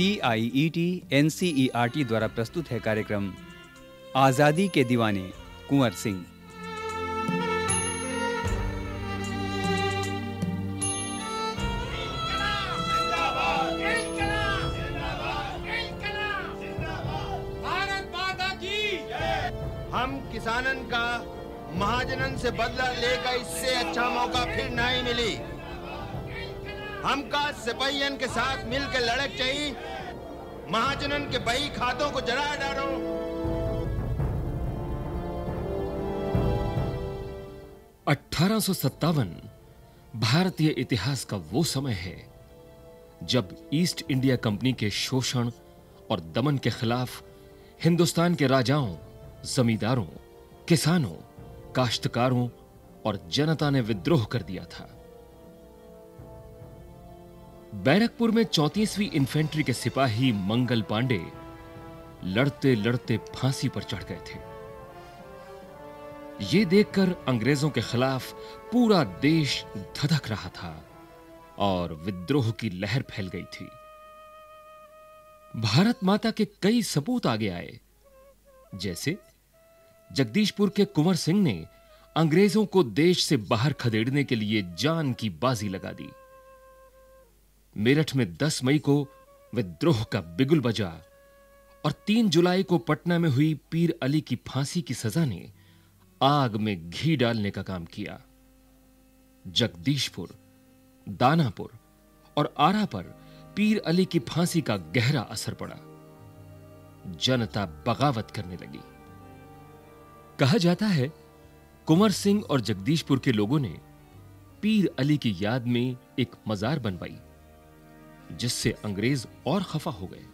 C I E T N C E R T द्वारा प्रस्तुत है कार्यक्रम, आज़ादी के दीवाने, कुंवर सिंह। की हम किसानन का महाजनन से बदला लेकर इससे अच्छा मौका फिर नहीं मिली। हमका सिपाहियन के साथ मिलकर लड़क चाहिए। महाजनन के बही खातों को जला डालो। अठारह भारतीय इतिहास का वो समय है, जब ईस्ट इंडिया कंपनी के शोषण और दमन के खिलाफ हिंदुस्तान के राजाओं, जमींदारों, किसानों, काश्तकारों और जनता ने विद्रोह कर दिया था। बैरकपुर में चौतीसवीं इन्फेंट्री के सिपाही मंगल पांडे लड़ते लड़ते फांसी पर चढ़ गए थे। ये देखकर अंग्रेज़ों के खिलाफ पूरा देश धधक रहा था और विद्रोह की लहर फैल गई थी। भारत माता के कई सपूत आगे आए। जैसे, जगदीशपुर के कुंवर सिंह ने अंग्रेज़ों को देश से बाहर खदेड़ने के लिए जान की बाजी लगा दी। मेरठ में 10 मई को विद्रोह का बिगुल बजा और 3 जुलाई को पटना में हुई पीर अली की फांसी की सजा ने आग में घी डालने का काम किया। जगदीशपुर, दानापुर और आरा पर पीर अली की फांसी का गहरा असर पड़ा। जनता बगावत करने लगी। कहा जाता है, कुंवर सिंह और जगदीशपुर के लोगों ने पीर अली की याद में एक मजार बनवाई। जिससे अंग्रेज़ और खफा हो गए।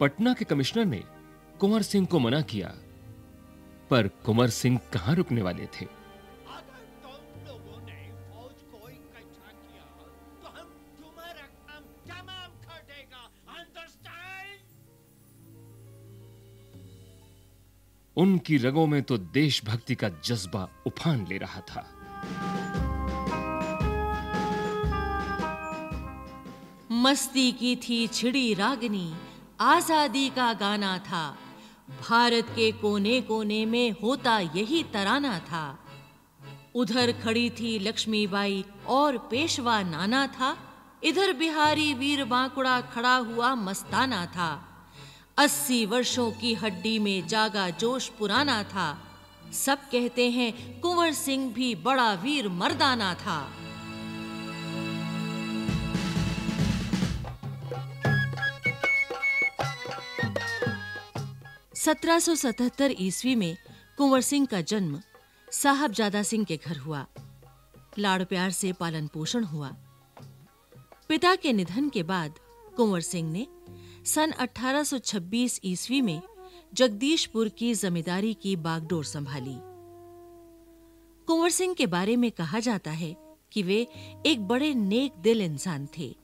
पटना के कमिश्नर ने कुंवर सिंह को मना किया, पर कुंवर सिंह कहाँ रुकने वाले थे? उनकी रगों में तो देशभक्ति का जज्बा उफान ले रहा था। मस्ती की थी छिड़ी रागनी। आज़ादी का गाना था। भारत के कोने कोने में होता यही तराना था। उधर खड़ी थी लक्ष्मीबाई और पेशवा नाना था। इधर बिहारी वीर बांकुड़ा खड़ा हुआ मस्ताना था। अस्सी वर्षों की हड्डी में जागा जोश पुराना था। सब कहते हैं कुंवर सिंह भी बड़ा वीर मर्दाना था। सत्रह ईस्वी में कुंवर सिंह का जन्म साहबजादा सिंह के घर हुआ। लाड़ प्यार से पालन पोषण हुआ। पिता के निधन के बाद कुंवर सिंह ने सन 1826 ईस्वी में जगदीशपुर की जमींदारी की बागडोर संभाली। कुंवर सिंह के बारे में कहा जाता है कि वे एक बड़े नेक दिल इंसान थे,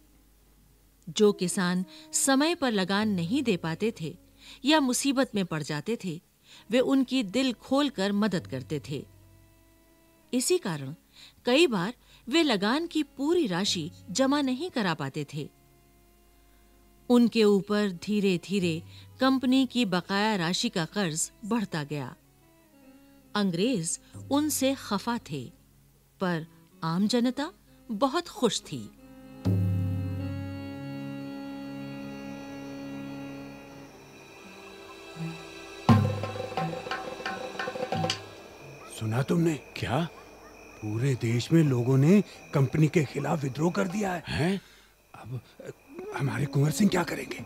जो किसान समय पर लगान नहीं दे पाते थे या मुसीबत में पड़ जाते थे, वे उनकी दिल खोलकर मदद करते थे। इसी कारण कई बार वे लगान की पूरी राशि जमा नहीं करा पाते थे। उनके ऊपर धीरे-धीरे कंपनी की बकाया राशि का कर्ज बढ़ता गया। अंग्रेज़ उनसे खफा थे, पर आम जनता बहुत खुश थी। सुना तुमने? क्या? पूरे देश में लोगों ने कंपनी के खिलाफ विद्रोह कर दिया है। हैं? अब हमारे कुंवर सिंह क्या करेंगे?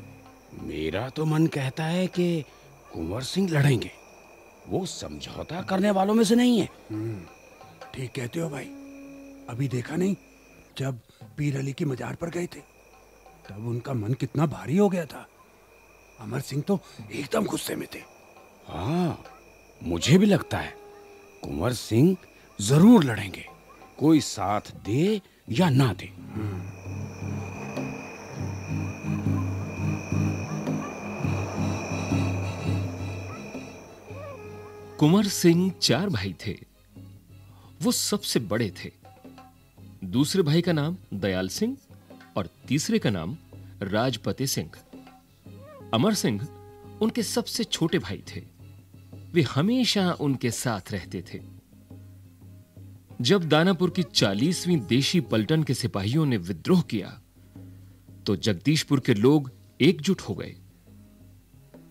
मेरा तो मन कहता है कि कुंवर सिंह लड़ेंगे। वो समझौता करने वालों में से नहीं है। ठीक कहते हो भाई। अभी देखा नहीं जब पीर अली की मजार पर गए थे तब उनका मन कितना भारी हो गया था। अमर सिंह तो एकदम गुस्से में थे। हाँ मुझे भी लगता है। कुंवर सिंह ज़रूर लड़ेंगे। कोई साथ दे या ना दे। कुंवर सिंह चार भाई थे। वो सबसे बड़े थे। दूसरे भाई का नाम दयाल सिंह और तीसरे का नाम राजपति सिंह। अमर सिंह उनके सबसे छोटे भाई थे। वे हमेशा उनके साथ रहते थे। जब दानापुर की चालीसवीं देशी पलटन के सिपाहियों ने विद्रोह किया तो जगदीशपुर के लोग एकजुट हो गए।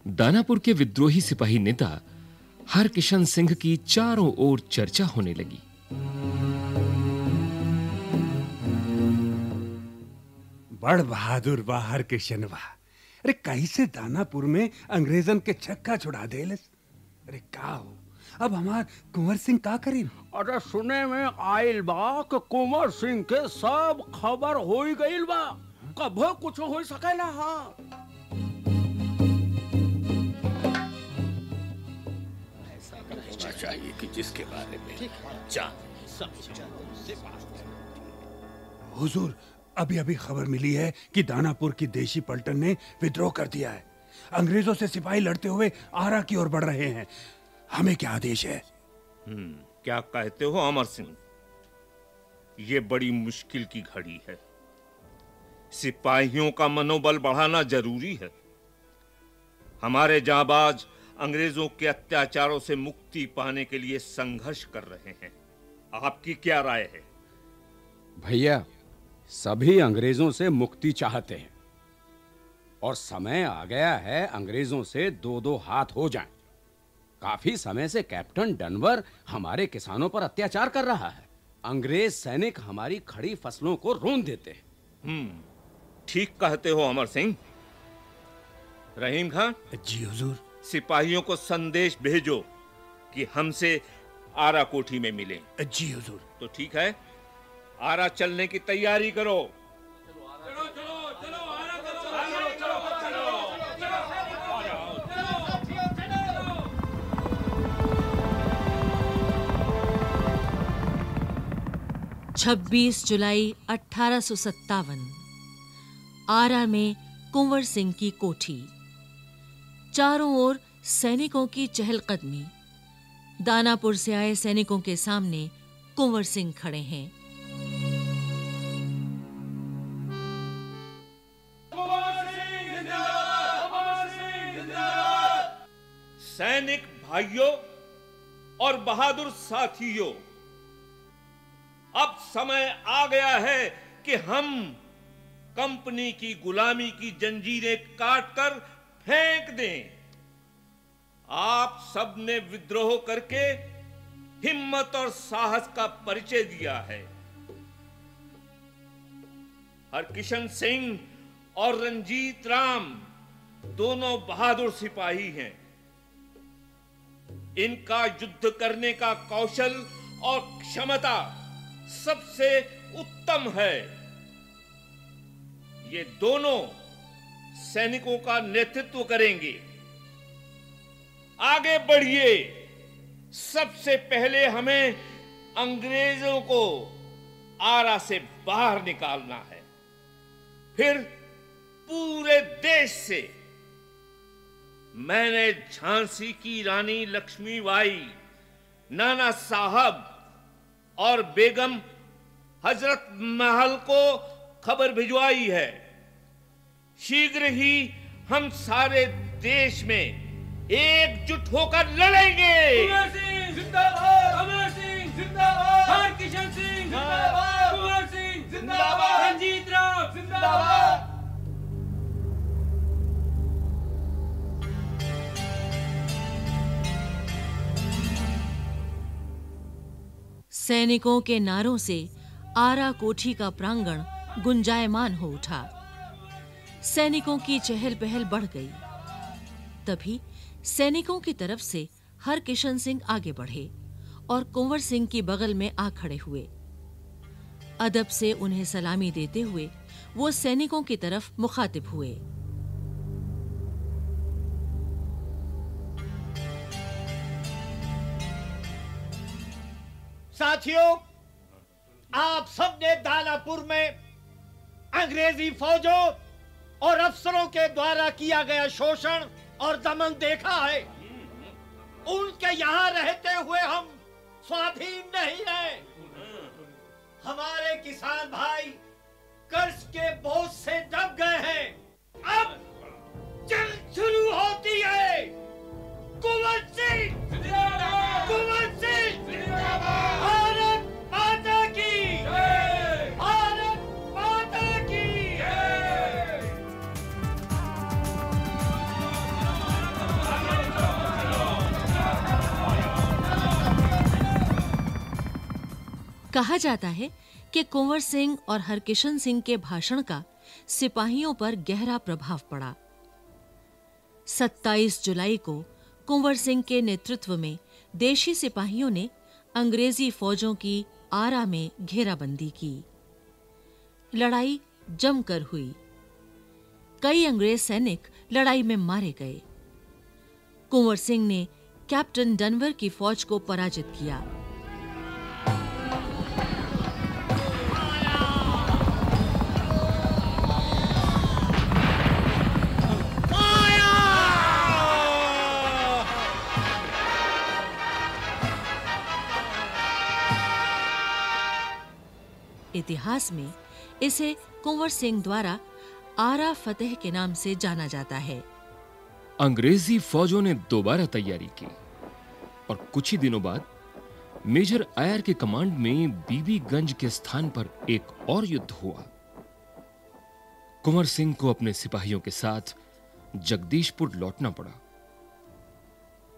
दानापुर के विद्रोही सिपाही नेता हरकिशन सिंह की चारों ओर चर्चा होने लगी। बड़ बहादुर बाहर के शनवा अरे कैसे दानापुर में अंग्रेजन के छक्का छुड़ा दे अरे का हो? अब हमार कुंवर सिंह का करी अरे सुने में आइल बा कि कुंवर सिंह के सब खबर हो गई बा। कभो कुछ हो। सकेला हाँ चाहिए कि जिसके बारे में जान। हुजूर अभी अभी खबर मिली है कि दानापुर की देशी पलटन ने विद्रोह कर दिया है। अंग्रेज़ों से सिपाही लड़ते हुए आरा की ओर बढ़ रहे हैं। हमें क्या आदेश है? क्या कहते हो अमर सिंह? ये बड़ी मुश्किल की घड़ी है। सिपाहियों का मनोबल बढ़ाना ज़रूरी है। हमारे जाबाज अंग्रेज़ों के अत्याचारों से मुक्ति पाने के लिए संघर्ष कर रहे हैं। आपकी क्या राय है? भैया सभी अंग्रेज़ों से मुक्ति चाहते हैं। और समय आ गया है अंग्रेज़ों से दो दो हाथ हो जाएँ। काफ़ी समय से कैप्टन डनवर हमारे किसानों पर अत्याचार कर रहा है। अंग्रेज़ सैनिक हमारी खड़ी फ़सलों को रोन देते हैं। हम्म ठीक कहते हो अमर सिंह। रहीम खान जी हुजूर। सिपाहियों को संदेश भेजो कि हमसे आरा कोठी में मिलें। जी हुजूर। तो ठीक है आरा चलने की तैयारी करो। 26 जुलाई अठारह आरा में कुंवर सिंह की कोठी। चारों ओर सैनिकों की चहलकदमी। दानापुर से आए सैनिकों के सामने कुंवर सिंह खड़े हैं। सैनिक भाइयों और बहादुर साथियों अब समय आ गया है कि हम कंपनी की गुलामी की जंजीरें काटकर फेंक दें। आप सबने विद्रोह करके हिम्मत और साहस का परिचय दिया है। हरकिशन सिंह और रंजीत राम दोनों बहादुर सिपाही हैं। इनका युद्ध करने का कौशल और क्षमता सबसे उत्तम है। ये दोनों सैनिकों का नेतृत्व करेंगे। आगे बढ़िए। सबसे पहले हमें अंग्रेज़ों को आरा से बाहर निकालना है। फिर पूरे देश से। मैंने झांसी की रानी लक्ष्मीबाई, नाना साहब और बेगम हज़रत महल को खबर भिजवाई है। शीघ्र ही हम सारे देश में एकजुट होकर लड़ेंगे। सैनिकों के नारों से आरा कोठी का प्रांगण गुंजायमान हो उठा। सैनिकों की चहल पहल बढ़ गई। तभी सैनिकों की तरफ़ से हर किशन सिंह आगे बढ़े और कुंवर सिंह की बगल में आ खड़े हुए। अदब से उन्हें सलामी देते हुए वो सैनिकों की तरफ़ मुखातिब हुए। साथियों, आप सबने दानापुर में अंग्रेज़ी फौजों और अफसरों के द्वारा किया गया शोषण और दमन देखा है। उनके यहाँ रहते हुए हम स्वाधीन नहीं है। हमारे किसान भाई कर्ज के बोझ से दब गए हैं। अब जंग शुरू होती है। कुंवर सिंह! कहा जाता है कि कुंवर सिंह और हरकिशन सिंह के भाषण का सिपाहियों पर गहरा प्रभाव पड़ा। 27 जुलाई को कुंवर सिंह के नेतृत्व में देशी सिपाहियों ने अंग्रेज़ी फौजों की आरा में घेराबंदी की। लड़ाई जमकर हुई। कई अंग्रेज़ सैनिक लड़ाई में मारे गए। कुंवर सिंह ने कैप्टन डनवर की फौज को पराजित किया। इतिहास में इसे कुंवर सिंह द्वारा आरा फतेह के नाम से जाना जाता है। अंग्रेज़ी फौजों ने दोबारा तैयारी की और कुछ ही दिनों बाद मेजर आयर के कमांड में बीबीगंज के स्थान पर एक और युद्ध हुआ। कुंवर सिंह को अपने सिपाहियों के साथ जगदीशपुर लौटना पड़ा।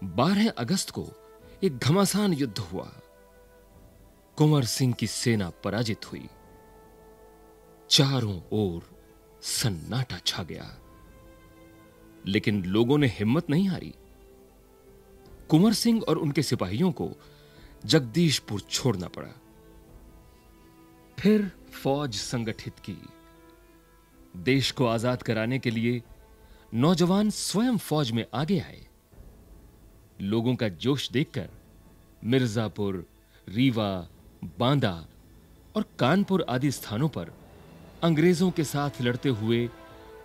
12 अगस्त को एक घमासान युद्ध हुआ। कुंवर सिंह की सेना पराजित हुई। चारों ओर सन्नाटा छा गया। लेकिन लोगों ने हिम्मत नहीं हारी। कुंवर सिंह और उनके सिपाहियों को जगदीशपुर छोड़ना पड़ा। फिर फौज संगठित की। देश को आज़ाद कराने के लिए नौजवान स्वयं फौज में आगे आए। लोगों का जोश देखकर मिर्जापुर, रीवा, बांदा और कानपुर आदि स्थानों पर अंग्रेज़ों के साथ लड़ते हुए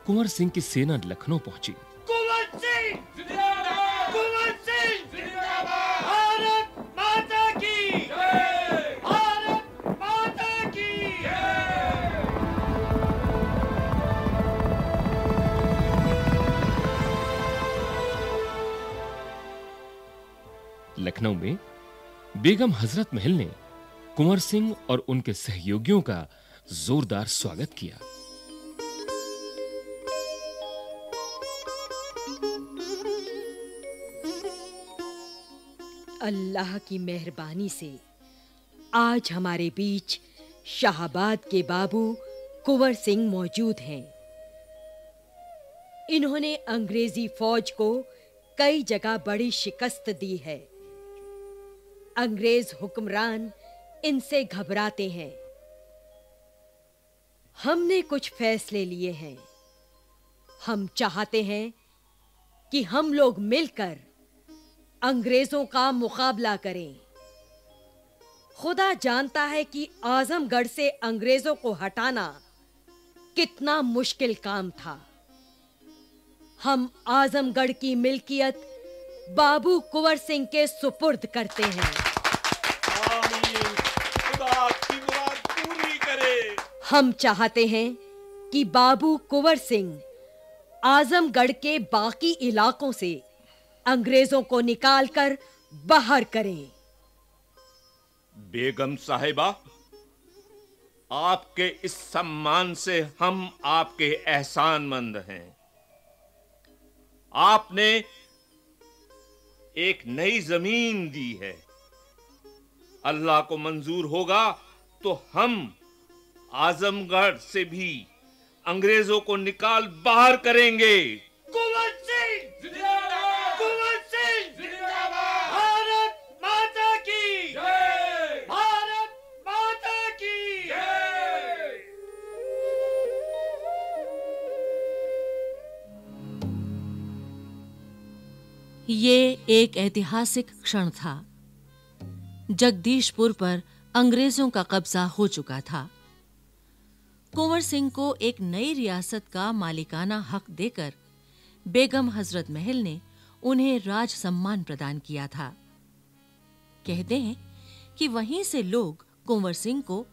कुंवर सिंह की सेना लखनऊ पहुँची। कुंवर सिंह कुंवर सिंह भारत माता की। भारत माता की। लखनऊ में बेगम हज़रत महल ने कुंवर सिंह और उनके सहयोगियों का जोरदार स्वागत किया। अल्लाह की मेहरबानी से आज हमारे बीच शाहबाद के बाबू कुंवर सिंह मौजूद हैं। इन्होंने अंग्रेज़ी फौज को कई जगह बड़ी शिकस्त दी है। अंग्रेज़ हुक्मरान इनसे घबराते हैं। हमने कुछ फैसले लिए हैं। हम चाहते हैं कि हम लोग मिलकर अंग्रेज़ों का मुकाबला करें। खुदा जानता है कि आजमगढ़ से अंग्रेज़ों को हटाना कितना मुश्किल काम था। हम आजमगढ़ की मिल्कियत बाबू कुंवर सिंह के सुपुर्द करते हैं आमीन खुदा आपकी मुराद पूरी करे हम चाहते हैं कि बाबू कुंवर सिंह आजमगढ़ के बाकी इलाकों से अंग्रेज़ों को निकालकर बाहर करें। बेगम साहिबा, आपके इस सम्मान से हम आपके एहसानमंद हैं। आपने एक नई ज़मीन दी है। अल्लाह को मंजूर होगा तो हम आजमगढ़ से भी अंग्रेज़ों को निकाल बाहर करेंगे। कुंवर सिंह कुंवर सिंह भारत माता की। भारत माता की। ये एक ऐतिहासिक क्षण था। जगदीशपुर पर अंग्रेज़ों का कब्जा हो चुका था। कुंवर सिंह को एक नई रियासत का मालिकाना हक देकर बेगम हज़रत महल ने उन्हें राज सम्मान प्रदान किया था। कहते हैं कि वहीं से लोग कुंवर सिंह को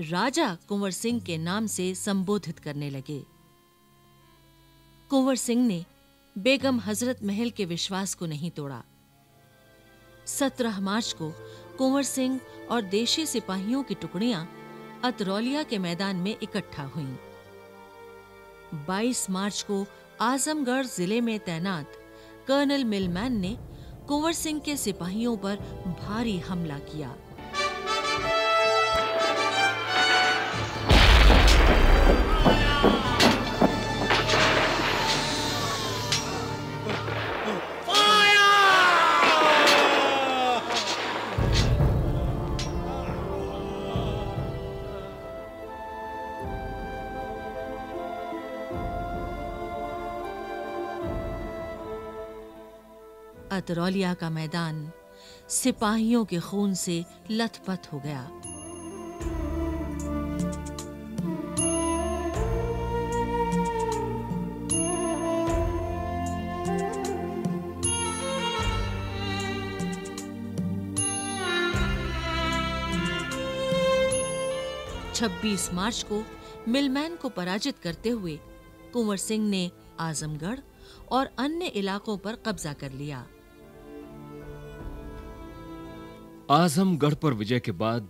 राजा कुंवर सिंह के नाम से संबोधित करने लगे। कुंवर सिंह ने बेगम हज़रत महल के विश्वास को नहीं तोड़ा। 17 मार्च को कुंवर सिंह और देशी सिपाहियों की टुकड़ियाँ अतरौलिया के मैदान में इकट्ठा हुई। 22 मार्च को आजमगढ़ ज़िले में तैनात कर्नल मिलमैन ने कुंवर सिंह के सिपाहियों पर भारी हमला किया। अतरौलिया का मैदान सिपाहियों के खून से लथपथ हो गया। छब्बीस मार्च को मिलमैन को पराजित करते हुए कुंवर सिंह ने आजमगढ़ और अन्य इलाकों पर कब्जा कर लिया। आजमगढ़ पर विजय के बाद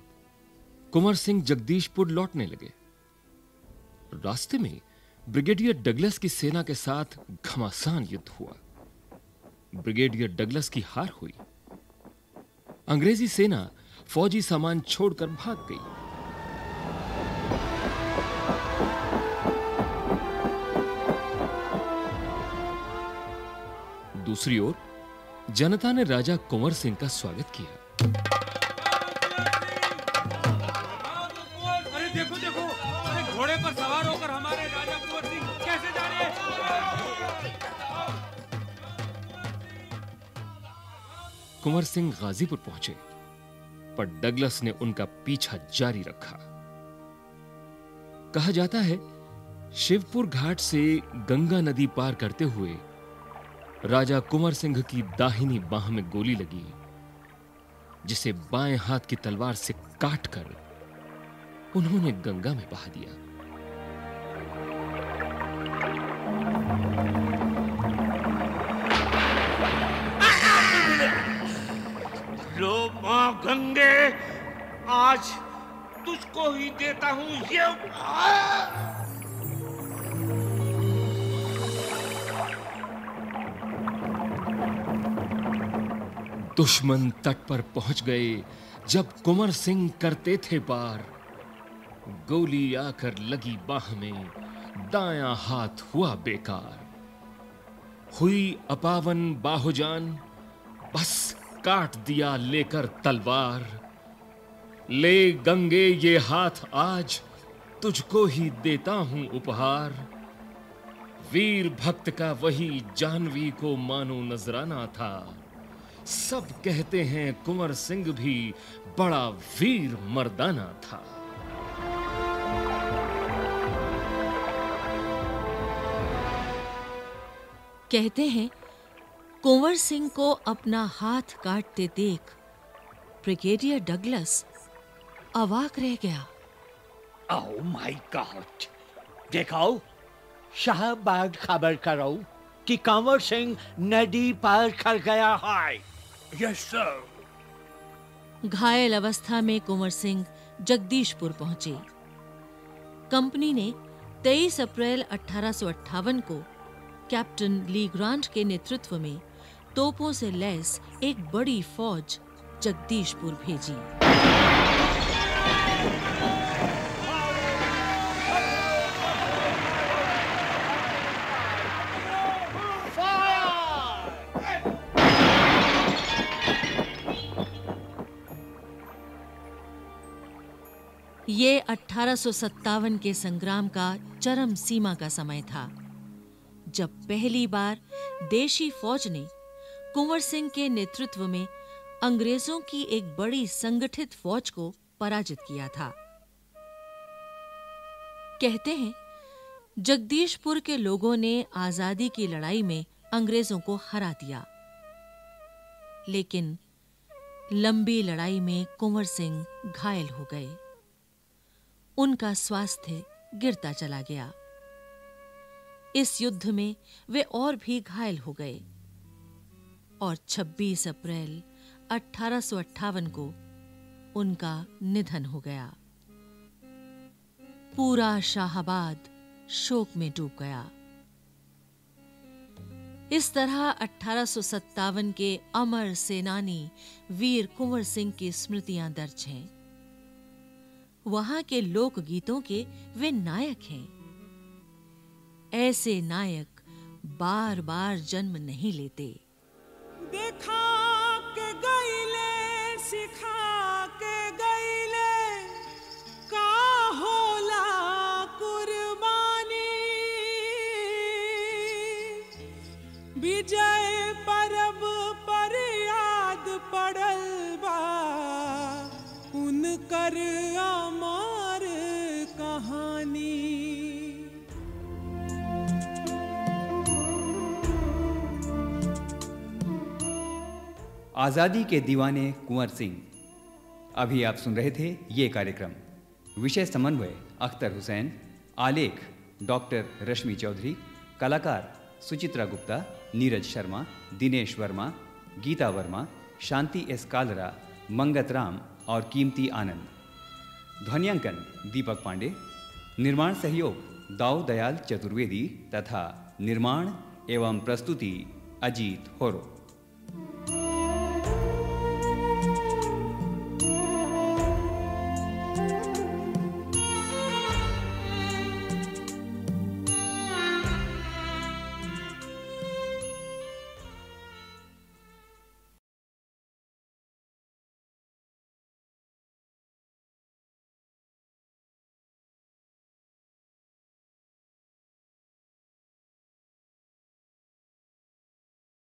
कुंवर सिंह जगदीशपुर लौटने लगे। रास्ते में ब्रिगेडियर डगलस की सेना के साथ घमासान युद्ध हुआ। ब्रिगेडियर डगलस की हार हुई। अंग्रेज़ी सेना फौजी सामान छोड़कर भाग गई। दूसरी ओर जनता ने राजा कुंवर सिंह का स्वागत किया। घोड़े पर कुंवर सिंह सिंह गाजीपुर पहुँचे, पर डगलस ने उनका पीछा जारी रखा। कहा जाता है, शिवपुर घाट से गंगा नदी पार करते हुए राजा कुंवर सिंह की दाहिनी बाह में गोली लगी। जिसे बाएँ हाथ की तलवार से काटकर उन्होंने गंगा में बहा दिया। लो माँ गंगे, आज तुझको ही देता हूँ ये दुश्मन तट पर पहुँच गए जब कुंवर सिंह करते थे पार। गोली आकर लगी बाह में, दायां हाथ हुआ बेकार। हुई अपावन बाहुजान, बस काट दिया लेकर तलवार। ले गंगे ये हाथ आज, तुझको ही देता हूँ उपहार। वीर भक्त का वही जानवी को मानो नजराना था। सब कहते हैं कुंवर सिंह भी बड़ा वीर मर्दाना था। कहते हैं कुंवर सिंह को अपना हाथ काटते देख ब्रिगेडियर डगलस अवाक रह गया। Oh my God! देखाओ शाहबाद खबर करो कि कंवर सिंह नदी पार कर गया है। यस सर घायल अवस्था में कुंवर सिंह जगदीशपुर पहुँचे। कंपनी ने 23 अप्रैल 1858 को कैप्टन ली ग्रांट के नेतृत्व में तोपों से लैस एक बड़ी फौज जगदीशपुर भेजी। ये 1857 के संग्राम का चरम सीमा का समय था। जब पहली बार देशी फौज ने कुंवर सिंह के नेतृत्व में अंग्रेज़ों की एक बड़ी संगठित फौज को पराजित किया था। कहते हैं, जगदीशपुर के लोगों ने आज़ादी की लड़ाई में अंग्रेज़ों को हरा दिया। लेकिन लंबी लड़ाई में कुंवर सिंह घायल हो गए। उनका स्वास्थ्य गिरता चला गया। इस युद्ध में वे और भी घायल हो गए और 26 अप्रैल 1858 को उनका निधन हो गया। पूरा शाहबाद शोक में डूब गया। इस तरह 1857 के अमर सेनानी वीर कुंवर सिंह की स्मृतियाँ दर्ज हैं। वहाँ के लोक गीतों के वे नायक हैं। ऐसे नायक बार बार जन्म नहीं लेते। देखा आज़ादी के दीवाने कुंवर सिंह। अभी आप सुन रहे थे ये कार्यक्रम। विषय समन्वय अख्तर हुसैन, आलेख डॉक्टर रश्मि चौधरी, कलाकार सुचित्रा गुप्ता, नीरज शर्मा, दिनेश वर्मा, गीता वर्मा, शांति एस कालरा, मंगत राम और कीमती आनंद। ध्वनियांकन दीपक पांडे। निर्माण सहयोग दाऊ दयाल चतुर्वेदी तथा निर्माण एवं प्रस्तुति अजीत होरो।